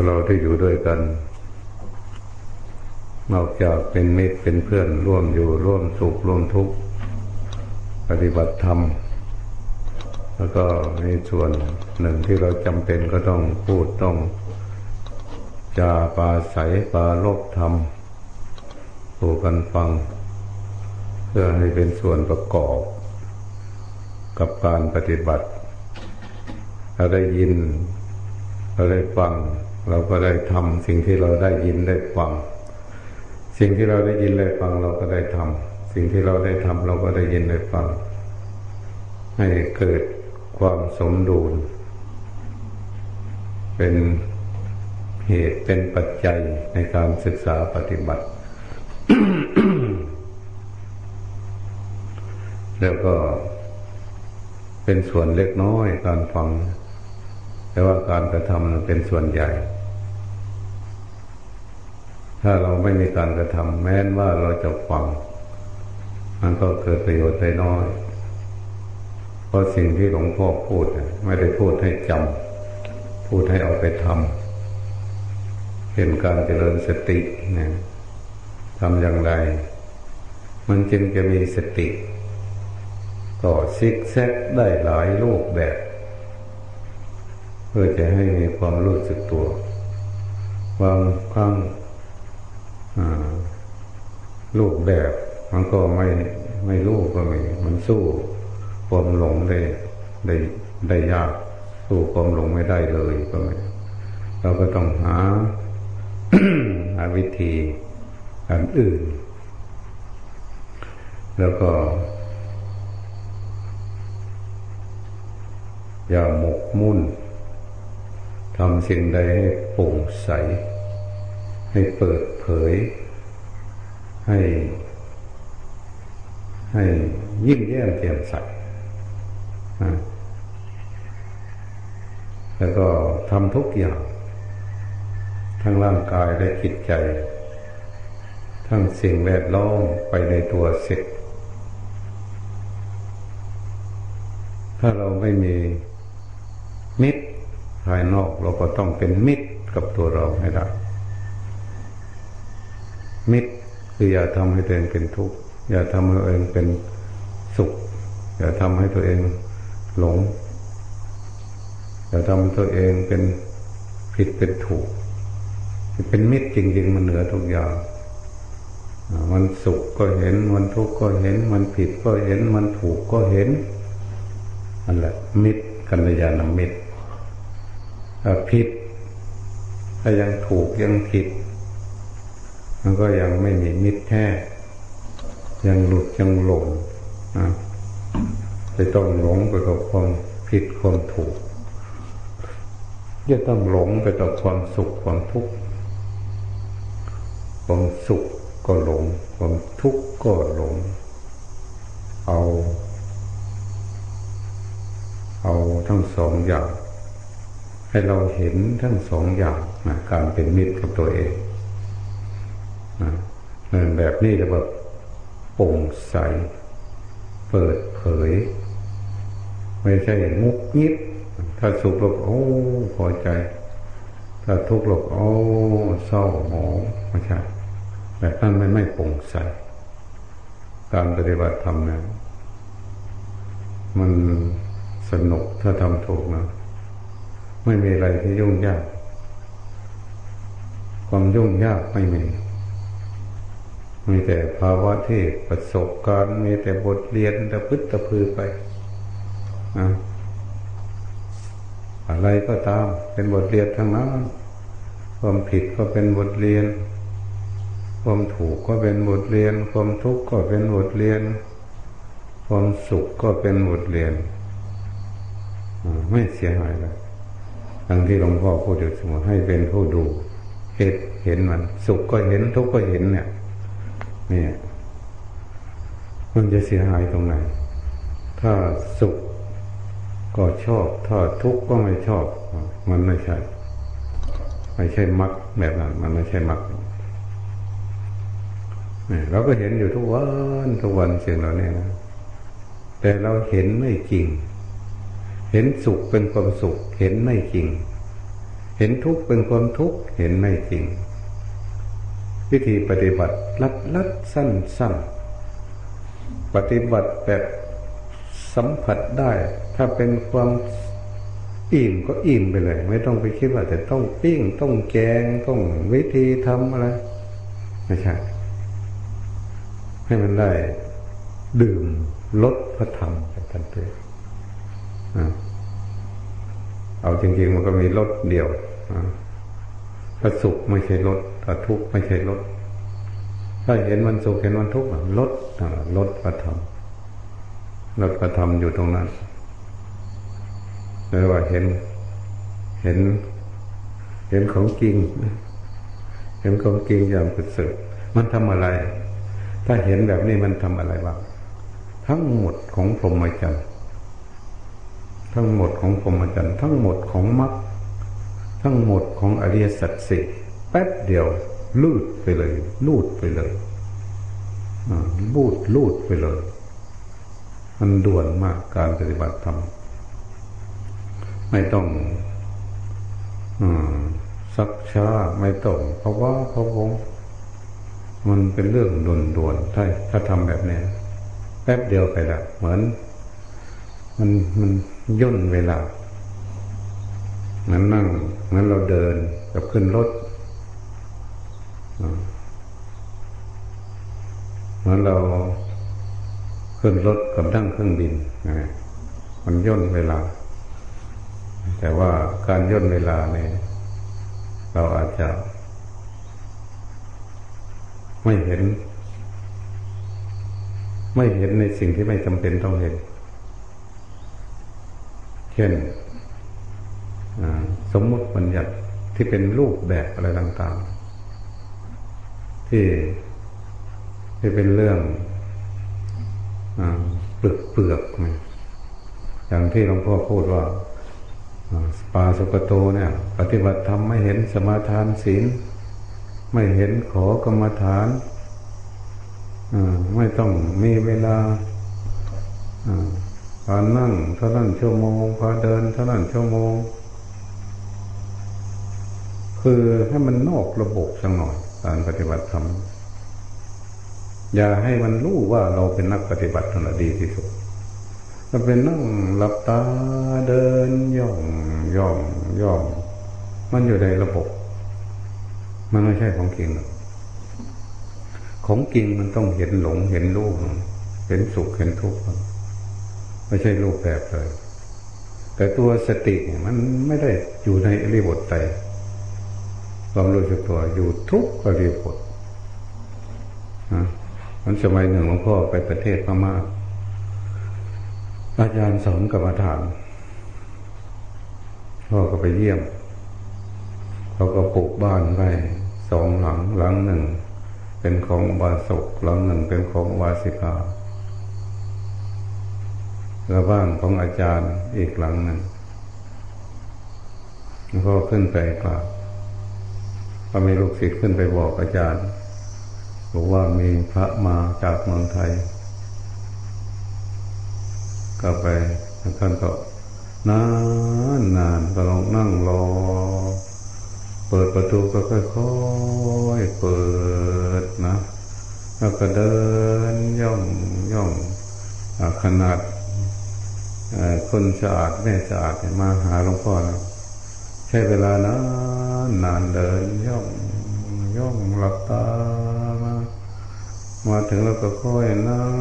เราที่อยู่ด้วยกัน นอกจากเป็นมิตรเป็นเพื่อนร่วมอยู่ร่วมสุขร่วมทุกข์ปฏิบัติธรรม แล้วก็มีส่วนหนึ่งที่เราจำเป็นก็ต้องพูดต้องจาปาใสปาลบธรรมสู่กันฟัง เพื่อให้เป็นส่วนประกอบ กับการปฏิบัติเราได้ยินเราได้ฟัง เราก็ได้ทำสิ่งที่เราได้ยินได้ฟัง สิ่งที่เราได้ยินได้ฟังเราก็ได้ทำสิ่งที่เราได้ทำเราก็ได้ยินได้ฟัง ให้เกิดความสมดุล เป็นเหตุเป็นปัจจัยในการศึกษาปฏิบัติ แล้วก็เป็นส่วนเล็กน้อยการฟัง แต่ว่าการกระทำเป็นส่วนใหญ่ ถ้าเราไม่มีการกระทำแม้นว่าเราจะฟัง มันก็เกิดประโยชน์ได้น้อย เพราะสิ่งที่หลวงพ่อพูด ไม่ได้พูดให้จำพูดให้เอาไปทำเห็นการเจริญสตินะทำอย่างไร มันจึงจะมีสติต่อซิกแซกได้หลายรูปแบบ พื่อจะให้มีความรู้สึกตัวบางครั้งรูปแบบ มันก็ไม่ไม่รู้ก็ไม่มันสู้ความหลงได้ได้ได้ยาก สู้ความหลงไม่ได้เลยก็ไม่เราก็ต้องหาหาวิธีอันอื่น แล้วก็อย่าหมกมุ่น ทำสิ่งใดให้โปร่งใส ให้เปิดเผย ให้ ให้ยิ่งแย้มเตียมใสแล้วก็ทำทุกอย่าง ทั้งร่างกายและจิตใจ ทั้งสิ่งแวดล้อมไปในตัวเสร็จ ถ้าเราไม่มีมิตร ภายนอกเราก็ต้องเป็นมิตรกับตัวเราให้ได้ มิตรคืออย่าทำให้ตัวเองเป็นทุกข์อย่าทำให้ตัวเองเป็นสุข อย่าทำให้ตัวเองหลง อย่าทำตัวเองเป็นผิดเป็นถูก เป็นมิตรจริง ๆ มันเหนือทุกอย่างมันสุขก็เห็น มันทุกข์ก็เห็น มันผิดก็เห็น มันถูกก็เห็นนั่นแหละมิตรกัลยาณมิตร ผิดถ้ายังถูกยังผิด มันก็ยังไม่มีมิตรแท้ ยังหลุดยังหลงนะจะต้องหลงไปกับความผิดความถูกจะต้องหลงไปกับความสุขความทุกข์ ความสุขก็หลง ความทุกข์ก็หลง เอา เอาทั้งสองอย่าง ให้เราเห็นทั้งสองอย่างนะการเป็นมิตรกับตัวเองนะแบบนี้จะแบบโปร่งใส เปิดเผย ไม่ใช่งุกงิบถ้าสุขเราโอ้พอใจ ถ้าทุกข์เราโอ้เศร้าหมองไม่ใช่แบบนั้นไม่ไม่โปร่งใส การปฏิบัติธรรมนะมันสนุกถ้าทำถูกนะ ไม่มีอะไรที่ยุ่งยาก ความยุ่งยากไม่มี มีแต่ภาวะที่ประสบการณ์มีแต่บทเรียนตะพึดตะพือไปนะอะไรก็ตาม เป็นบทเรียนทั้งนั้น ความผิดก็เป็นบทเรียน ความถูกก็เป็นบทเรียน ความทุกข์ก็เป็นบทเรียน ความสุขก็เป็นบทเรียน ไม่เสียหายเลย ทั้งที่หลวงพ่อพูดอยู่เสมอให้เป็นผู้ดูเห็นเห็นมัน สุขก็เห็นทุกข์ก็เห็นเนี่ยนี่มันจะเสียหายตรงไหน ถ้าสุขก็ชอบ ถ้าทุกข์ก็ไม่ชอบ มันไม่ใช่ ไม่ใช่มักแบบนั้น มันไม่ใช่มักนี่เราก็เห็นอยู่ทุกวันทุกวันเสิ่งเหล่านี้นะแต่เราเห็นไม่จริง เห็นสุขเป็นความสุข เห็นไม่จริง เห็นทุกข์เป็นความทุกข์ เห็นไม่จริง วิธีปฏิบัติลัดลัดสั้นสั้นปฏิบัติแบบสัมผัสได้ ถ้าเป็นความอิ่มก็อิ่มไปเลย ไม่ต้องไปคิดว่าจะต้องปิ้งต้องแกงต้องวิธีทำอะไร ไม่ใช่ ให้มันได้ ดื่มลดพระธรรมไปทันที เอาจริง ๆ มันก็มีลดเดียวถ้าสุขไม่ใช่ลดถ้าทุกข์ไม่ใช่ลดถ้าเห็นมันสุขเห็นมันทุกข์ลดลดพระธรรมลดพระธรรมอยู่ตรงนั้นเลยว่าเห็น เห็น เห็นของจริง เห็นของจริงอย่างสุดสุดมันทำอะไร ถ้าเห็นแบบนี้มันทำอะไรบ้างทั้งหมดของพรหมจรรย์ ทั้งหมดของพรหมจรรย์ทั้งหมดของมรรคทั้งหมดของอริยสัจสี่แป๊บเดียวลูดไปเลย ลูดไปเลยลูดลูดไปเลย มันด่วนมากการปฏิบัติธรรมไม่ต้องอซักช้าไม่ต้องเพราะว่าเพราะวงมันเป็นเรื่องด่วนๆถ้าถ้าทำแบบนี้แป๊บเดียวไปละเหมือน มันมัน ย่นเวลานั้นนั่งนั้นเราเดินกับขึ้นรถเหมือนเราขึ้นรถกับนั่งเครื่องบินนะมันย่นเวลา แต่ว่าการย่นเวลาเนี่ยเราอาจจะ ไม่เห็น ไม่เห็นในสิ่งที่ไม่จำเป็นต้องเห็น เช่นสมมุติบัญญัติที่เป็นรูปแบบอะไรต่างๆ ที่ที่เป็นเรื่องเปลือกเปลือกอย่างที่หลวงพ่อพูดว่าปาสุกโตเนี่ย ปฏิบัติธรรมไม่เห็นสมาทานศีล ไม่เห็นขอกรรมฐานไม่ต้องมีเวลา พานั่งเท่านั้นชั่วโมงพาเดินเท่านั้นชั่วโมง คือให้มันนอกระบบสักหน่อยการปฏิบัติธรรมอย่าให้มันรู้ว่าเราเป็นนักปฏิบัติธรรมดีที่สุดถ้าเป็นนั่งหลับตาเดินย่องย่องย่องมันอยู่ในระบบ มันไม่ใช่ของจริงของจริงมันต้องเห็นหลงเห็นรูปเห็นสุขเห็นทุกข์ ไม่ใช่รูปแบบเลย แต่ตัวสติมันไม่ได้อยู่ในอริบทใจความรู้สึกตัวอยู่ทุกอริบทนะมันสมัยหนึ่งหลวงพ่อไปประเทศพม่าอาจารย์สอนกรรมฐานพ่อก็ไปเยี่ยม เขาก็ปลูกบ้านไว้สองหลังหลังหนึ่ง เป็นของบาสกหลังหนึ่งเป็นของวาสิกา แล้วบ้านของอาจารย์อีกหลังหนึ่งแล้วก็ขึ้นไปกราบพอมีลูกศิษย์ขึ้นไปบอกอาจารย์บอกว่ามีพระมาจากเมืองไทย ก็ไปท่านก็นานนานก็ลองนั่งรอ เปิดประตูก็ค่อยๆเปิดนะ แล้วก็เดินย่องย่องขนาด คนสะอาดแม่สะอาดมาหาหลวงพ่อนะใช้เวลานานนานเดินย่องย่องหลับตามามาถึงแล้วก็ค่อยนั่ง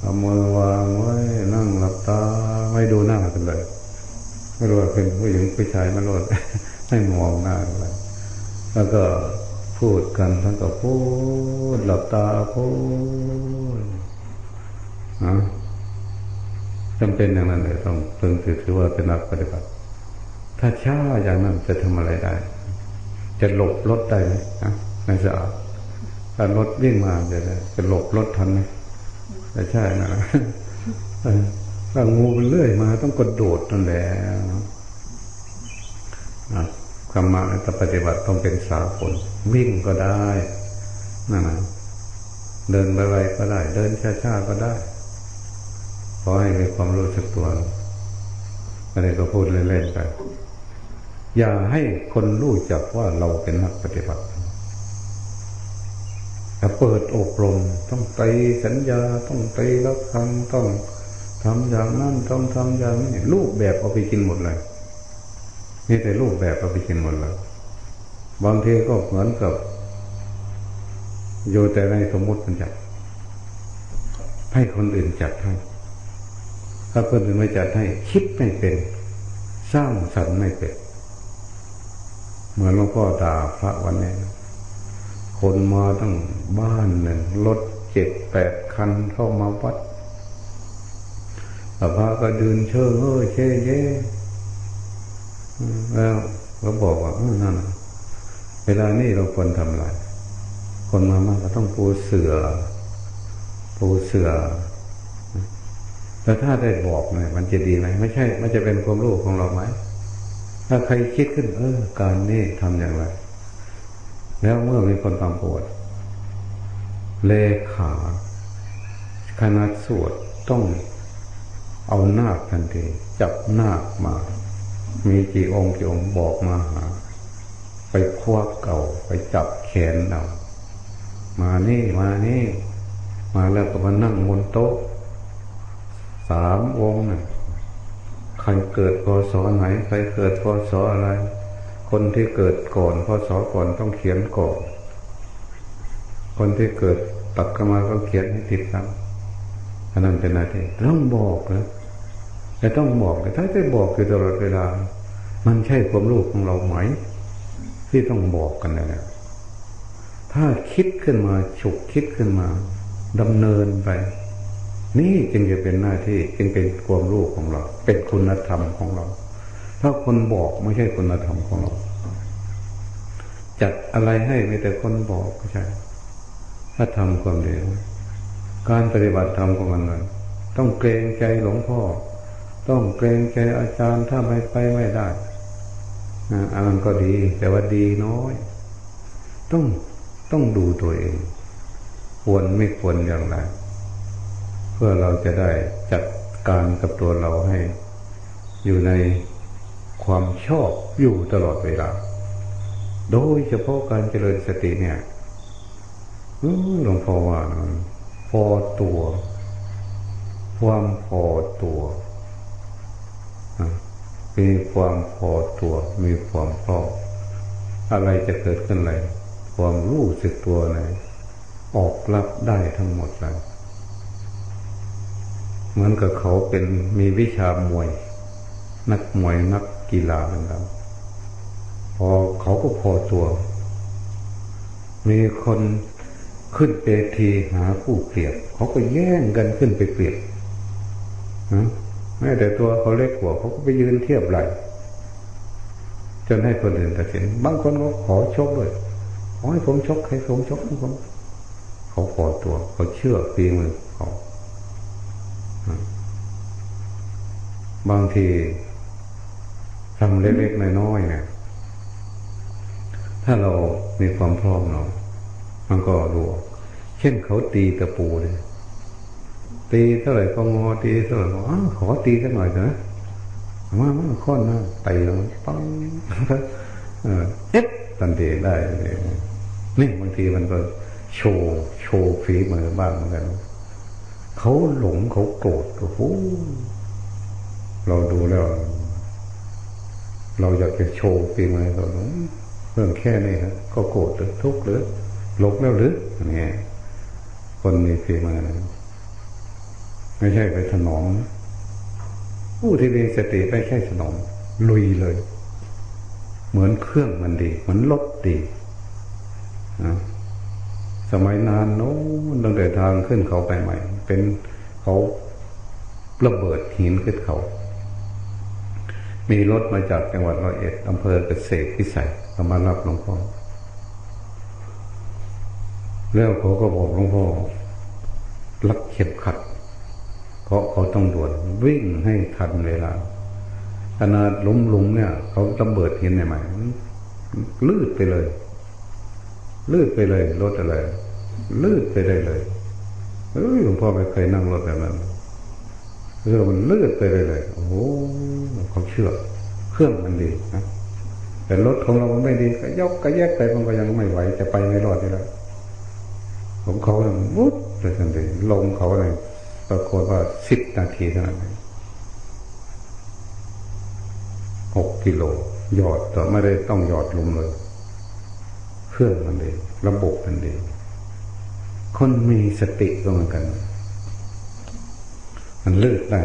เอามือวางไว้นั่งหลับตาไม่ดูหน้ากันเลย ไม่รู้ว่าเป็นผู้หญิงผู้ชายไม่รู้ไม่มองหน้าเลยแล้วก็พูดกันท่านก็พูดหลับตาพูดนะ จำเป็นอย่างนั้นเลยต้องเพิ่งถือว่าเป็นนักปฏิบัติ ถ้าช้าอย่างนั้นจะทำอะไรได้ จะหลบรถได้ไหมนะในสะอาดถ้ารถวิ่งมาจะจะหลบรถทันไหมแต่ใช่นะถ้างูมันเลื่อยมา ต้องกระโดดนั่นแหละคำมาถ้าปฏิบัติต้องเป็นสาผลวิ่งก็ได้นั่นนะเดินไปไวก็ได้ เดินช้าๆก็ได้ ขอให้มีความรู้สึกตัวอะไรก็พูดเล่นๆไปอย่าให้คนรู้จักว่าเราเป็นนักปฏิบัติถ้าเปิดอบรมต้องไปสัญญาต้องไปรับคำต้องทำอย่างนั้นต้องทำอย่างนี้รูปแบบเอาไปกินหมดเลยนี่แต่รูปแบบเอาไปกินหมดเลยบางทีก็เหมือนกับอยู่แต่ในสมมติมันจัดให้คนอื่นจัดให้ ถ้าคนอื่นไม่จัดให้คิดไม่เป็น สร้างสรรค์ไม่เป็น เหมือนหลวงพ่อตาพระวันนี้ คนมาตั้งบ้านหนึ่งรถเจ็ดแปดคันเข้ามาวัดพระก็เดินเชิงเอ้เช่เย่แล้วก็บอกว่านั่นเวลานี้เราควรทำอะไร คนมามากก็ต้องปูเสือ ปูเสือ แล้วถ้าได้บอกเนี่ยมันจะดีไหมไม่ใช่ มันจะเป็นความรู้ของเราไหมถ้าใครคิดขึ้น เออ การนี้ทำอย่างไร แล้วเมื่อมีคนทำปวด เลขาคณะสวดต้องเอานาคทันทีจับนาคมา มีกี่องค์กี่องค์บอกมาหา ไปควักเก่าไปจับแขนเรามานี่มานี่ มาแล้วก็มานั่งบนโต๊ะ สามองค์น่ะใครเกิดพศไหน ใครเกิดพศอะไร คนที่เกิดก่อนพศก่อนต้องเขียนก่อน คนที่เกิดตักกมาก็เขียนให้ติดตามอันนั้นเป็นอะไรต้องบอกนะแต่ต้องบอกแต่ถ้าได้บอกอยู่ตลอดเวลา มันใช่ความรู้ของเราไหม ที่ต้องบอกกันนะเนี่ยถ้าคิดขึ้นมาฉุกคิดขึ้นมาดำเนินไป นี่จึงจะเป็นหน้าที่จึงเป็นความรู้ของเรา เป็นคุณธรรมของเรา ถ้าคนบอกไม่ใช่คุณธรรมของเรา จัดอะไรให้ไม่แต่คนบอกก็ใช่ ถ้าทำความดีการปฏิบัติธรรมของมันเลยต้องเกรงใจหลวงพ่อ ต้องเกรงใจอาจารย์ถ้าไม่ไปไม่ได้อันนั้นก็ดี แต่ว่าดีน้อย ต้องต้องดูตัวเอง ควรไม่ควรอย่างไร เพื่อเราจะได้จัดการกับตัวเราให้ อยู่ในความชอบอยู่ตลอดเวลา โดยเฉพาะการเจริญสติเนี่ยหลวงพ่อว่าพอตัว ความพอตัวมีความพอตัว มีความพออะไรจะเกิดขึ้นอะไรความรู้สึกตัวไหนออกรับได้ทั้งหมดเลย เหมือนกับเขาเป็นมีวิชามวย นักมวยนักกีฬาเหมือนกันพอเขาก็พอตัว มีคนขึ้นเปทีหาผู้เปรียบ เขาก็แย่งกันขึ้นไปเปรียบนะแม้แต่ตัวเขาเล็กกว่าเขาก็ไปยืนเทียบไหลจนให้คนอื่นตัดสินบางคนก็ขอชกด้วยขอให้ผมชกให้ผมชกให้ผมเขาพอตัวเขาเชื่อปีมือเขา บางทีทำเล็กๆน้อยๆเนี่ยถ้าเรามีความพร้อมเนาะมันก็รู้เช่นเขาตีตะปูเลยตีเท่าไหร่ก็งอตีเท่าไหร่อ๋อขอตีสักหน่อยนะมามาค้อนนะตีลงปังเออเอ็ดตันทีได้เลยนี่บางทีมันก็โชว์โชว์ฝีมือบ้างเหมือนกัน เขาหลงเขาโกรธโอ้โหเราดูแล้ว เราอยากจะโชว์ฝีมือเราเรื่องแค่นี้ครับก็โกรธหรือทุกข์หรือหลงแล้วหรือนี่คนมีฝีมือไม่ใช่ไปถนอมผู้ที่มีสติไม่ใช่ถนอมลุยเลย เหมือนเครื่องมันดี เหมือนรถดีนะสมัยนานโน้นตั้งแต่ทางขึ้นเขาไปใหม่ เป็นเขาระเบิดหินขึ้นเขา มีรถมาจากจังหวัดร้อยเอ็ดอำเภอเกษตรพิสัยเขามารับหลวงพ่อแล้วเขาก็บอกหลวงพ่อลักเข็บขัด เพราะเขาต้องด่วนวิ่งให้ทันเวลาขนาดลุมลุมเนี่ย เขาระเบิดหินใหม่ลื่นไปเลย ลื่นไปเลยรถอะไร ลื่นไปได้เลย เอ้ยหลวงพ่อไม่เคยนั่งรถแบบนั้นเรื่องมันเลื่อนไปได้เลยโอ้โหเขาเชื่อ เครื่องมันดีนะแต่รถของเราไม่ดีก็ยกก็แยกไปมันก็ยังไม่ไหวจะไปไม่รอดอยู่แล้วผมเขาเนี่ยมุดเลยทันทีลงเขาเลยปรากฏว่าสิบนาทีเท่านั้นหกกิโลหยอดแต่ไม่ได้ต้องหยอดลงเลย เครื่องมันดี ระบบมันดี คนมีสติก็เหมือนกัน มันเลิกได้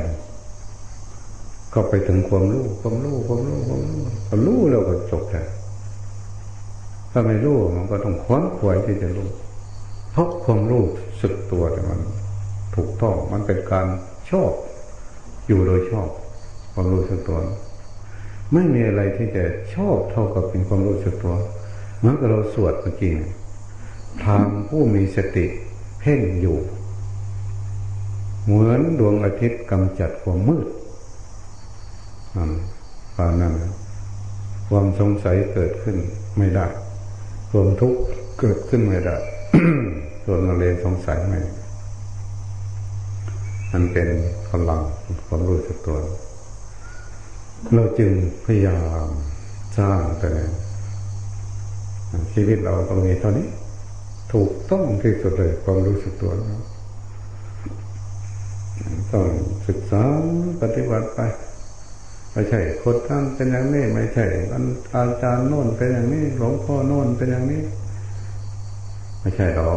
ก็ไปถึงความรู้ความรู้ความรู้ความรู้ความรู้เราก็จบแล้วถ้าไม่รู้มันก็ต้องคว้นขวายที่จะรู้เพราะความรู้สึกตัวแต่มัน ถูกต้องมันเป็นการชอบ อยู่โดยชอบ ความรู้สึกตัว ไม่มีอะไรที่จะชอบเท่ากับเป็นความรู้สึกตัวเหมือนกับเราสวดเมื่อกี้ ทางผู้มีสติเพ่งอยู่ เหมือนดวงอาทิตย์กำจัดความมืดตอนนั้นความสงสัยเกิดขึ้นไม่ได้ความทุกข์เกิดขึ้นไม่ได้ส่วนมะเร็งสงสัยไม่มันเป็นพลังความรู้สึกตัว เราจึงพยายามสร้างแต่ชีวิตเราต้องมีเท่านี้ ถูกต้องที่สุดเลยความรู้สึกตัวต้องศึกษาปฏิบัติไปไม่ใช่คนท่านเป็นอย่างนี้ไม่ใช่อาจารย์โน่นเป็นอย่างนี้หลวงพ่อโน่นเป็นอย่างนี้ ไม่ใช่หรอ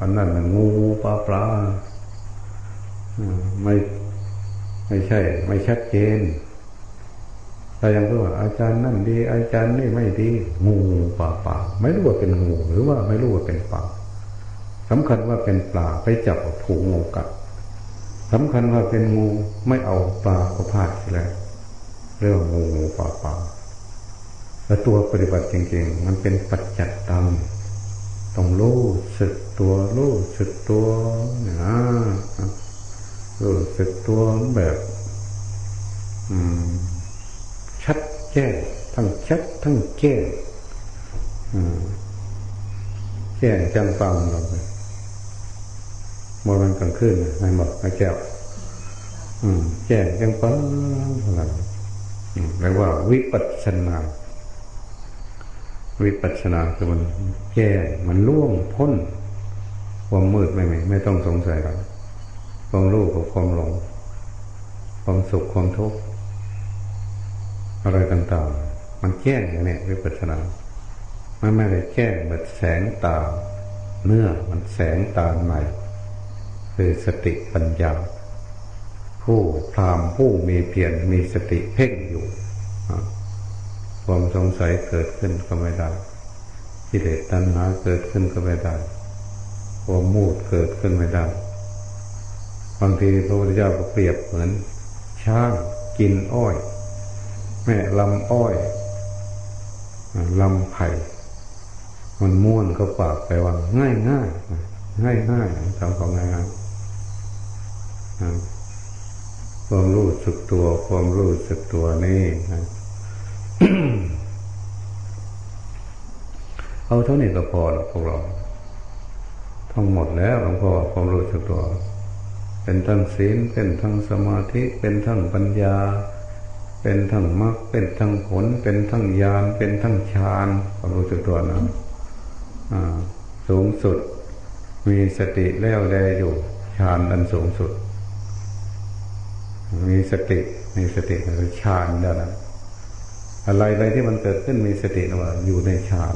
อันนั้นงูปลาปลาไม่ไม่ใช่ ไม่ชัดเจน แต่ยังรู้ว่าอาจารย์นั่นดี อาจารย์นี่ไม่ดี งูป่าป่าไม่รู้ว่าเป็นงูหรือว่าไม่รู้ว่าเป็นป่าสำคัญว่าเป็นปลาไปจับถูกงูกัดสำคัญว่าเป็นงูไม่เอาปลาก็พลาดแล้วเรื่องงูงูป่าป่าแล้วตัวปฏิบัติจริงๆ มันเป็นปัจจัตตังต้องรู้สึกตัวรู้สึกตัวนะรู้สึกตัวแบบ อืม ชัดแจ้งทั้งชัดทั้งแจ้งแจ้งจังฟังเราไปมอมันกลางคืนไม่หมดไม่แก้วแจ้งจังฟังอะไรเรียกว่า วิปัสสนา วิปัสสนาคือมันแก้มันล่วงพ้น ความมืดไม่ไม่ไม่ต้องสงสัยหรอกความรู้กับความหลง ความสุขความทุกข์ อะไรต่างๆ มันแจ้งอย่างนี้วิปัสสนามันไม่ได้แจ้งแบบแสงตา เนื้อมันแสงตาใหม่ คือสติปัญญา ผู้พรามผู้มีเพียรมีสติเพ่งอยู่ความสงสัยเกิดขึ้นก็ไม่ได้กิเลสตัณหาเกิดขึ้นก็ไม่ได้ความมูดเกิดขึ้นไม่ได้บางทีพระพุทธเจ้าก็เปรียบเหมือนช้างกินอ้อย แม่ลำอ้อยลำไผ่มันม้วนก็ปากไปว่าง่ายง่ายง่ายง่ายทำของงายง่ายความรู้สึกตัวความรู้สึกตัวนี่เอาเท่านี้ก็พอแล้วพวกเราทั้งหมดแล้วหลวงพ่อความรู้สึกตัว เป็นทั้งศีลเป็นทั้งสมาธิเป็นทั้งปัญญา เป็นทั้งมรรคเป็นทั้งผล เป็นทั้งญาณเป็นทั้งฌานความรู้สึกตัวนะสูงสุด มีสติแล้วแลอยู่ฌานอันสูงสุด มีสติมีสติคือฌานแล้วนะอะไรอะไรที่มันเกิดขึ้นมีสตินะว่าอยู่ในฌาน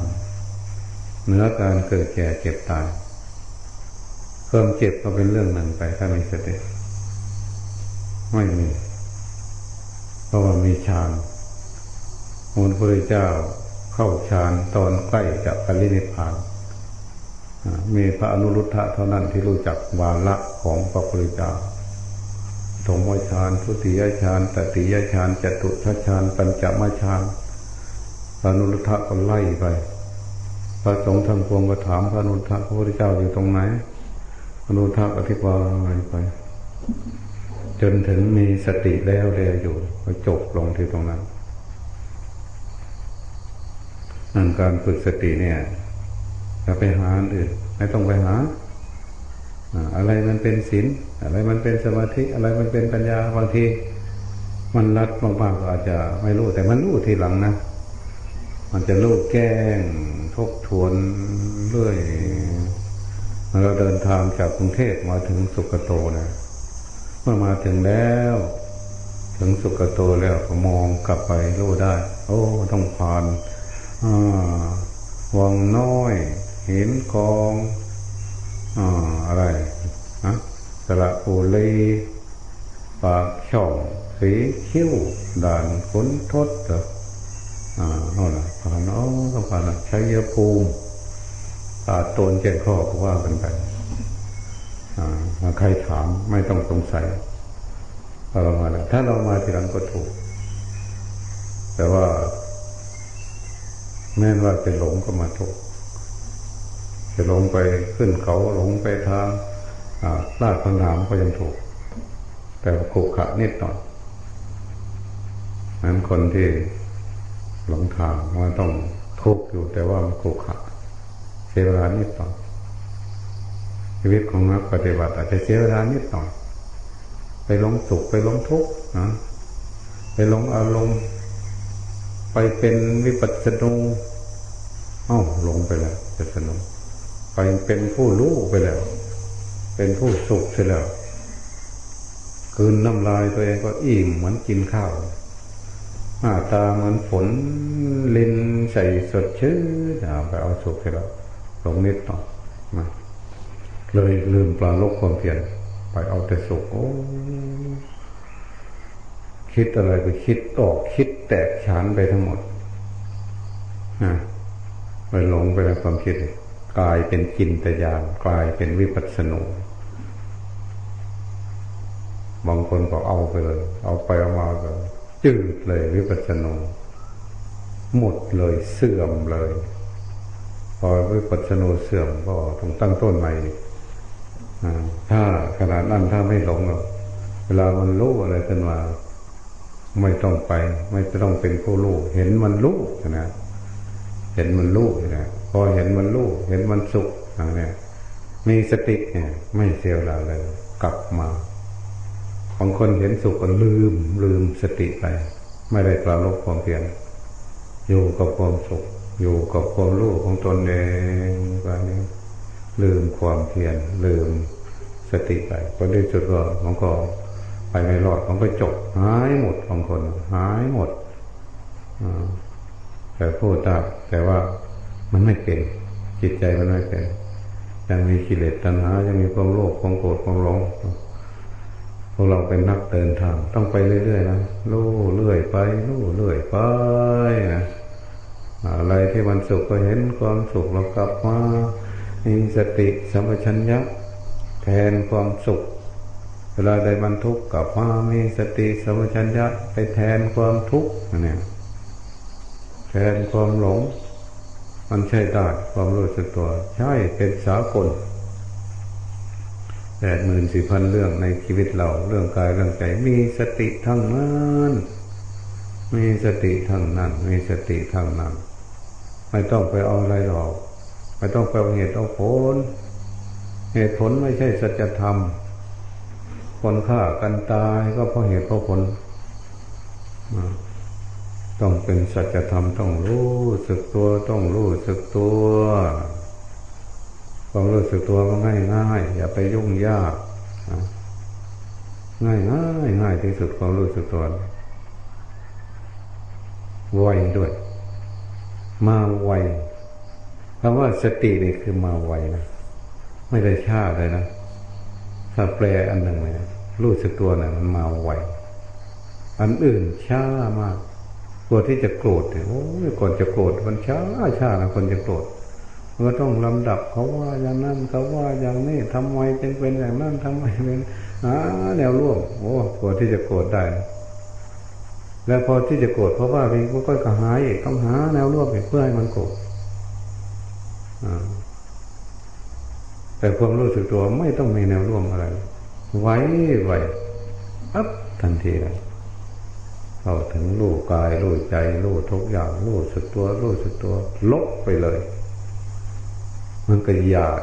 เนื้อการเกิดแก่เก็บตายเพิ่มเจ็บก็เป็นเรื่องหนึ่งไปถ้ามีสติ ไม่มี เพราะว่ามีฌานมูลพระเจ้าเข้าฌานตอนใกล้จะปรินิพพานมีพระอนุรุทธะเท่านั้นที่รู้จักวาระของพระพุทธเจ้าถมวฌานทุติยฌานตติยฌานจตุทัชฌานปัญจมฌานพระอนุรุทธะก็ไล่ไป พระสงฆ์ทั้งปวงก็ถามพระอนุรุทธะพระพุทธเจ้าอยู่ตรงไหนอนุรุทธะอธิบายไป จนถึงมีสติแล้วเรียอยู่ก็จบลงที่ตรงนั้นนั่นการฝึกสติเนี่ยจะไปหาอื่น ไม่ต้องไปหาอะไรมันเป็นศีลอะไรมันเป็นสมาธิ อะไรมันเป็นปัญญาบางที มันรัดมากๆก็อาจจะไม่รู้ แต่มันรู้ทีหลังนะ มันจะลูกแก้งทบทวนเรื่อยเราเดินทางจากกรุงเทพมาถึงสุกโตนะ มื่อมาถึงแล้ว ถึงสุกโตแล้วก็มองกลับไปรู้ได้ โอ้ต้องผ่านวังน้อย เหินกองออะไรอะสระอุลีปากช่องสีคิ้วด่านขนทศอ่าโน่นผ่านอ๋อต้องผ่านใช้ยอภูมิตาตนเจ็ดข้อก็ว่ากันไป อ่าใครถามไม่ต้องสงสัยเรามาแล้วถ้าเรามาทีหลังก็ถูก แต่ว่า แม้ว่าจะหลงก็มาถูก จะหลงไปขึ้นเขาหลงไปทางลาดพังหามก็ยังถูก แต่ขรุขะนิดหน่อยนั้นคนที่หลงทางมันต้องทุกข์อยู่แต่ว่ามันขรุขะเสียเวลานิดหน่อย ชีวิตของนักปฏิบัติอาจจะเสียเวลานิดหน่อย ไปหลงสุขไปหลงทุกข์นะไปหลงอารมณ์ ไปเป็นวิปัสสนูอ้าหลงไปแล้วจะสนุกไปเป็นผู้รู้ไปแล้ว เป็นผู้สุขไปแล้วคืนน้ำลายตัวเองก็อิ่มเหมือนกินข้าวหน้าตาเหมือนฝนลินใส่สดชื่นไปเอาสุขไปแล้วหลงนิดต่อมา เลยลืมปลาโลกความเพียรไปเอาแต่สุขโอ้คิดอะไรก็คิดออกคิดแตกฉานไปทั้งหมดนะไปหลงไปในความคิดกลายเป็นจินตยานกลายเป็นวิปัสสนูบางคนก็เอาไปเลย เอาไปเอามาก็จืดเลยวิปัสสนูหมดเลยเสื่อมเลย พอวิปัสสนูเสื่อมก็ต้องตั้งต้นใหม่ ถ้าขนาดนั้นถ้าไม่หลงหรอกเวลามันรู้อะไรขึ้นมาไม่ต้องไป ไม่ต้องเป็นผู้รู้เห็นมันรู้นะเห็นมันรู้นะพอเห็นมันรู้เห็นมันสุขอย่างนี้มีสติเนี่ย ไม่เสียเวลาเลย กลับมาบางคนเห็นสุขก็ลืม ลืมสติไป ไม่ได้กล่าวลบความเพียรอยู่กับความสุข อยู่กับความรู้ของตนเองแบบนี้ ลืมความเพียรลืมสติไปก็ได้จุดก็มันก็ไปไม่รอดมันก็จบหายหมดบางคนหายหมดแต่พูดตาแต่ว่ามันไม่เป็น จิตใจมันไม่เป็นยังมีกิเลสตัณหายังมีความโลภความโกรธความหลงพวกเราเป็นนักเดินทาง ต้องไปเรื่อยๆนะลู่เรื่อยไปลู่เรื่อยไปนะอะไรที่มันสุขก็เห็นความสุขเรากลับมา มีสติสัมปชัญญะแทนความสุข เวลาใดมันทุกกลับมามีสติสัมปชัญญะไปแทนความทุกข์เนี่ยแทนความหลง มันใช่ได้ความรู้สึกตัว ใช่เป็นสากลแปดหมื่นสี่พันเรื่องในชีวิตเราเรื่องกายเรื่องใจมีสติทั้งนั้นมีสติทั้งนั้นมีสติทั้งนั้น ไม่ต้องไปเอาอะไรหรอก ไม่ต้องไปเอาเหตุเอาผล เหตุผลไม่ใช่สัจธรรม คนฆ่ากันตายก็เพราะเหตุเพราะผล ต้องเป็นสัจธรรมต้องรู้สึกตัวต้องรู้สึกตัวความรู้สึกตัวก็ง่ายง่ายอย่าไปยุ่งยากง่ายง่ายง่ายที่สุดความรู้สึกตัวไวด้วย มาไว คำว่าสตินี่คือมาไวนะไม่ได้ช้าเลยนะถ้าแปลอันหนึ่งเลยรู้สึกตัวนะ่ะมันมาไวอันอื่นช้ามากกลัวที่จะโกรธเนี่ยโอ้ยก่อนจะโกรธมันช้าช้านะคนจะโกรธมันก็ต้องลำดับเขาว่าอย่างนั้นเขาว่าอย่างนี้ทำไมจึงเป็นอย่างนั้นทำไมเป็นอ่าแนวร่วมโอ้กลัวที่จะโกรธได้ แล้วพอที่จะโกรธเพราะว่าเองก็ก็หายอีกต้องหาแนวร่วมเพื่อให้มันโกรธ แต่ความรู้สึกตัวไม่ต้องมีแนวร่วมอะไร ไว้ไว้อัพทันทีเลยเข้าถึงรู้กายรู้ใจรู้ทุกอย่างรู้สึกตัวรู้สึกตัว ลบไปเลย มันก็หยาด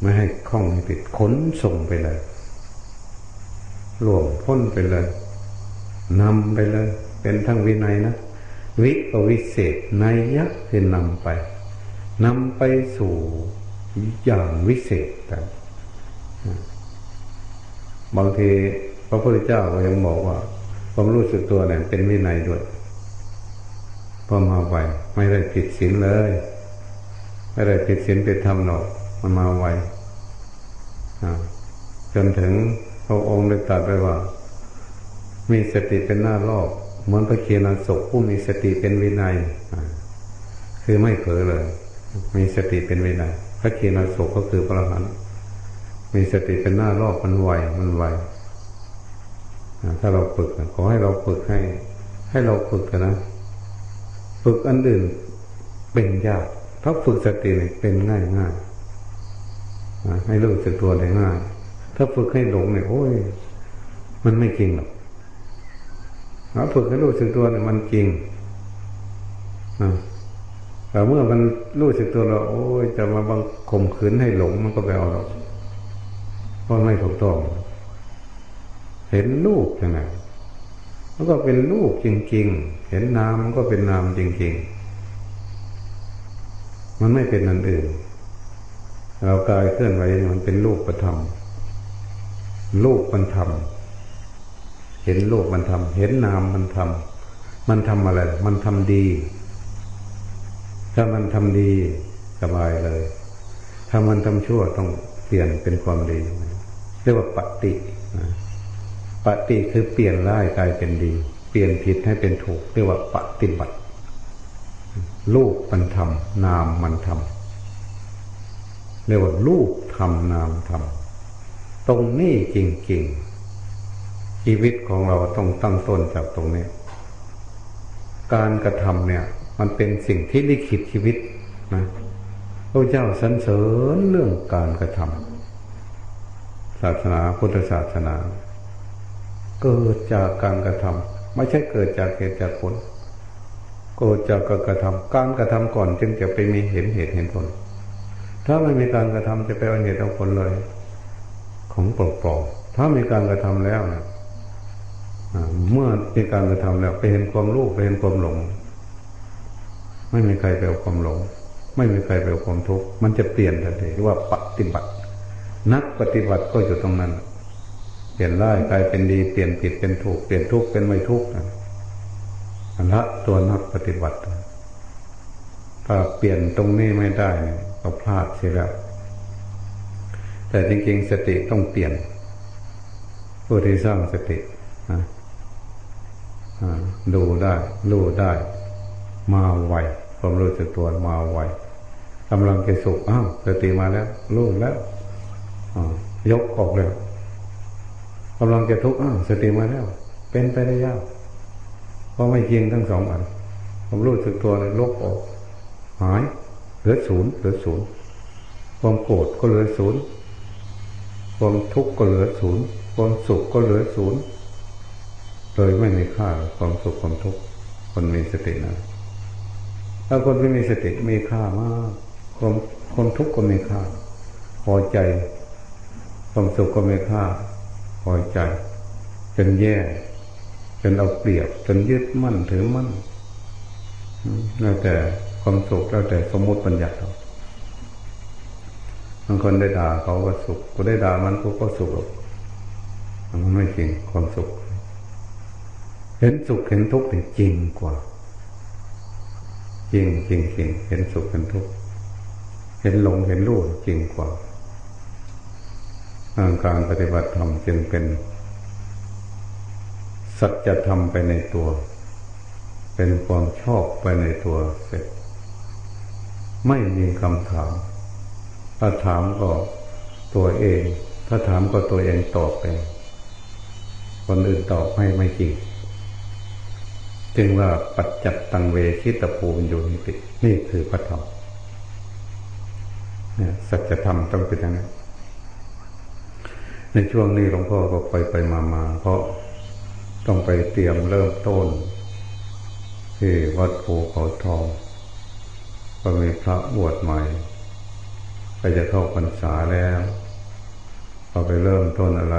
ไม่ให้คล้องให้ติดขนส่งไปเลยรวมพ้นไปเลยนำไปเลย เป็นทั้งวินัยนะ วิปวิเศษนัยยะคือนำไป นำไปสู่อย่างวิเศษแต่บางทีพระพุทธเจ้าก็ยังบอกว่าความรู้สึกตัวเนี่ยเป็นวินัยด้วยพอมาไวไม่ได้ผิดศีลเลย ไม่ได้ผิดศีลผิดธรรมหรอกมันมาไวจนถึงพระองค์ได้ตรัสไปว่า มีสติเป็นหน้ารอบเหมือนพระเคียนศกผู้มีสติเป็นวินัยคือไม่เผลอเลย มีสติเป็นวินัยพระเคียนศกก็คือพระอรหันต์มีสติเป็นหน้ารอบมันไวมันไวถ้าเราฝึกขอให้เราฝึกให้ ให้เราฝึกนะ ฝึกอันอื่นเป็นยาก ถ้าฝึกสติเนี่ยเป็นง่ายง่ายให้รู้สึกตัวได้ง่าย ถ้าฝึกให้หลงเนี่ยโอ้ย มันไม่จริงหรอกถ้าฝึกให้รู้สึกตัวเนี่ยมันจริงอ่า แต่เมื่อมันรู้สึกตัวเราโอ้ยจะมาบังข่มขืนให้หลงมันก็ไปเอาหรอกเพราะไม่ถูกต้อง เห็นรูปยังไงมันก็เป็นรูปจริง ๆ เห็นนามมันก็เป็นนามจริง ๆ มันไม่เป็นนันอื่น เรากายเคลื่อนไหวมันเป็นรูปประธรรมรูปมันทำเห็นรูปมันทำเห็นนามมันทำมันทำอะไร มันทำดี ถ้ามันทำดีสบายเลย ถ้ามันทำชั่วต้องเปลี่ยนเป็นความดี เรียกว่าปฏิปฏิคือเปลี่ยนร้ายกลายเป็นดี เปลี่ยนผิดให้เป็นถูก เรียกว่าปฏิบัติลูกมันทำนามมันทำเรียกว่าลูกทำนามทำตรงนี้จริงๆชีวิตของเราต้องตั้งต้นจากตรงนี้ การกระทำเนี่ย มันเป็นสิ่งที่ลิขิตชีวิตนะพระเจ้าสรรเสริญเรื่องการกระทำศาสนาพุทธศาสนา เกิดจากการกระทำไม่ใช่เกิดจากเหตุจากผลเกิดจากการกระทำการกระทำก่อนจึงจะไปมีเห็นเหตุเห็นผล ถ้าไม่มีการกระทำจะไปเอาเหตุเอาผลเลย ของปลอมๆถ้ามีการกระทำแล้วเนี่ยเมื่อมีการกระทำแล้วไปเห็นความรู้ไปเห็นความหลง ไม่มีใครไปเอาความหลง ไม่มีใครไปเอาความทุกข์มันจะเปลี่ยนทันทีว่าปฏิบัติ นักปฏิบัติก็อยู่ตรงนั้น เปลี่ยนร้ายกลายเป็นดีเปลี่ยนผิดเป็นถูกเปลี่ยนทุกข์เป็นไม่ทุกข์อันละตัวนักปฏิบัติถ้าเปลี่ยนตรงนี้ไม่ได้ก็พลาดเสียแล้ว แต่จริงๆสติต้องเปลี่ยนผู้ที่สร้างสติดูได้ รู้ได้ มาไว ความรู้สึกตัวมาไวกำลังจะสุขอ้าวสติมาแล้วรู้แล้วยกออกแล้วกำลังจะทุกข์อ้าวสติมาแล้ว เป็นไปได้ยากเพราะไม่จริงทั้งสองอันผมรู้สึกตัวเลยลบออก หายเหลือศูนย์เหลือศูนย์ความโกรธก็เหลือศูนย์ความทุกข์ก็เหลือศูนย์ความสุขก็เหลือศูนย์เลยไม่มีค่าความสุขความทุกข์คนมีสตินะ ถ้าคนไม่มีสติมีค่ามากความความทุกข์ก็มีค่า พอใจ ความสุขก็มีค่า พอใจ จนแย่ จนเอาเปรียบ จนยึดมั่นถือมั่นแล้วแต่ความสุขแล้วแต่สมมติปัญญาเราบางคนได้ด่าเขาก็สุขก็ได้ด่ามันเขาก็สุขหรอกมันไม่จริงความสุข เห็นสุขเห็นทุกข์จริงกว่า จริงจริงจริงเห็นสุขเห็นทุกข์เห็นหลงเห็นรู้จริงกว่าการปฏิบัติธรรมจึงเป็น สัจธรรมไปในตัว เป็นความชอบไปในตัวเสร็จ ไม่มีคำถาม ถ้าถามก็ตัวเอง ถ้าถามก็ตัวเองตอบเองคนอื่นตอบให้ไม่จริง จึงว่าปัจจัตตังเวคิตภูมิอยู่นิติ นี่คือพระธรรมสัจธรรมต้องเป็นอย่างนั้นในช่วงนี้หลวงพ่อก็ไปไปมามาเพราะต้องไปเตรียมเริ่มต้น ที่วัดภูเขาทองก็มีพระบวชใหม่ไปจะเข้าพรรษาแล้วก็ไปเริ่มต้นอะไร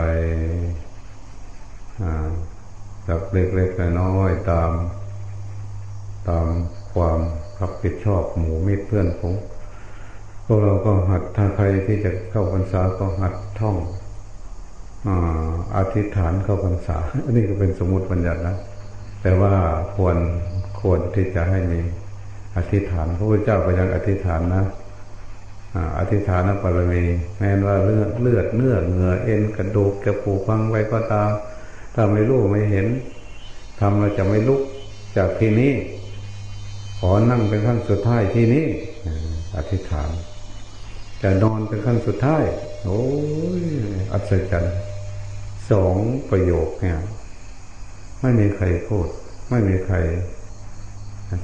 จา กเล็กๆน้อยๆตาม ตามความรับผิดชอบหมู่มิตรเพื่อนผมพวกเราก็หัดถ้าใครที่จะเข้าพรรษาก็หัดท่องอธิษฐานเข้าพรรษา อันนี้ก็เป็นสมมติบัญญัตินะแต่ว่าควรควรที่จะให้มีอธิษฐานพระพุทธเจ้าก็ยังอธิษฐานนะอธิษฐานบารมีแม้ว่าเลือดเลือดเนื้อเหงื่อเอ็นกระดูกกระปูพังไว้ก็ตาม ถ้าไม่รู้ไม่เห็นทำเราจะไม่ลุกจากที่นี้ ขอนั่งเป็นขั้นสุดท้ายที่นี้อธิษฐานจะนอนเป็นขั้นสุดท้าย โอ้ยอัศจรรย์สองประโยคเนี่ย ไม่มีใครพูด ไม่มีใคร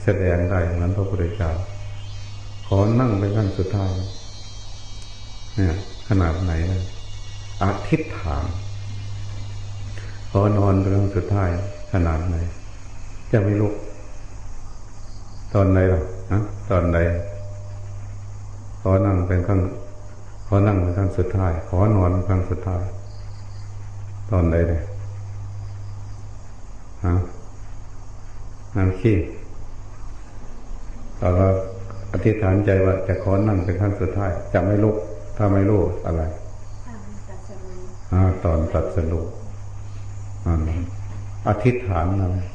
แสดงได้เหมือนพระพุทธเจ้าขอนั่งเป็นขั้นสุดท้ายเนี่ยขนาดไหนนะอธิษฐาน ขอนอนเป็นขั้นสุดท้ายขนาดไหนจะไม่ลุก ตอนไหนหรอนะตอนไหนขอนั่งเป็นขั้นขอนั่งเป็นขั้นสุดท้าย ขอนอนเป็นขั้นสุดท้าย ตอนไหนเลยฮะนั่งขี้ตอนเราอธิษฐานใจว่าจะขอนั่งเป็นขั้นสุดท้าย จะไม่ลุก ถ้าไม่รู้อะไร ตอนตัดสรุป อธิษฐานนะ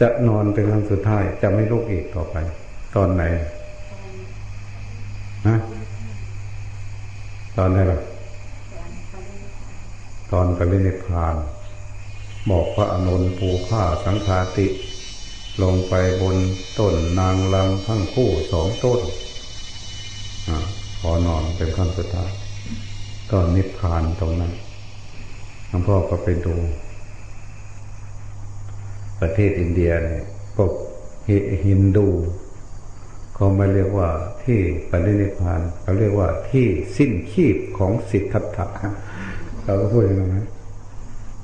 จะนอนเป็นครั้งสุดท้าย จะไม่ลุกอีกต่อไป ตอนไหนนะตอนไหนล่ะตอนปรินิพาน บอกพระอนุนภูผ้าสังขาติ ลงไปบนต้นนางลำทั้งคู่สองต้นอพอนอนเป็นขั้นสุดท้ายก็นิพพานตรงนั้น หลวงพ่อก็ไปดู ประเทศอินเดียเนี่ยพวกฮินดูเขาไม่เรียกว่าที่ปรินิพานเขาเรียกว่าที่สิ้นชีพของสิทธัตถะเขาก็พูดอย่างนั้น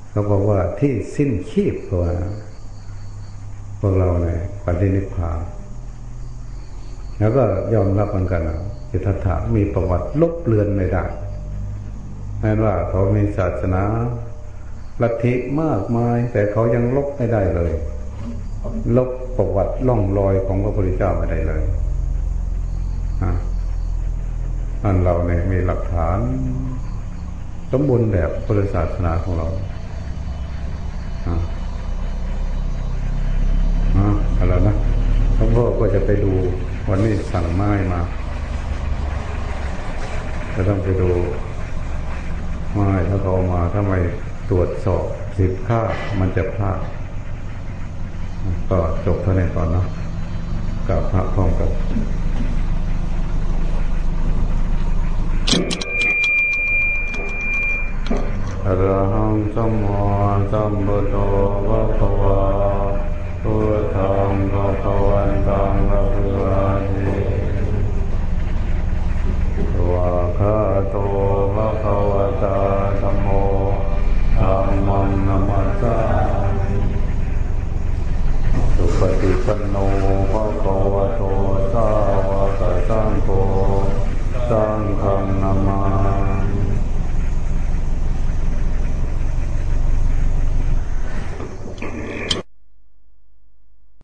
เขาบอกว่าที่สิ้นชีพตัวพวกเราเนี่ยปรินิพานแล้วก็ยอมรับเหมือนกันสิทธัตถะมีประวัติลบเลือนไม่ได้ แม้ว่าเขามีศาสนาลัทธิมากมาย แต่เขายังลบไม่ได้เลย ลบประวัติล่องรอยของพระพุทธเจ้าไม่ได้เลยอันเราเนี่ยมีหลักฐาน สมบูรณ์แบบพุทธศาสนาของเราอะไรนะหลวงพ่อก็จะไปดู วันนี้สั่งไม้มาจะต้องไปดู ไม้ถ้าเขามาถ้าไมตรวจสอบสิบค่ามันจะพลาดก็จบเท่านี้ก่อนเนาะกับพระพร้อมกับอรหังสัมมาสัมพุทโธภะคะวาพุทธังภะคะวันตังอะภิวา วะคาโตภะคะวะตาธัมโมธัมมังนัมัสสาสุปฏิปันโนภะคะวะโตสาวกสังโฆสังฆนามา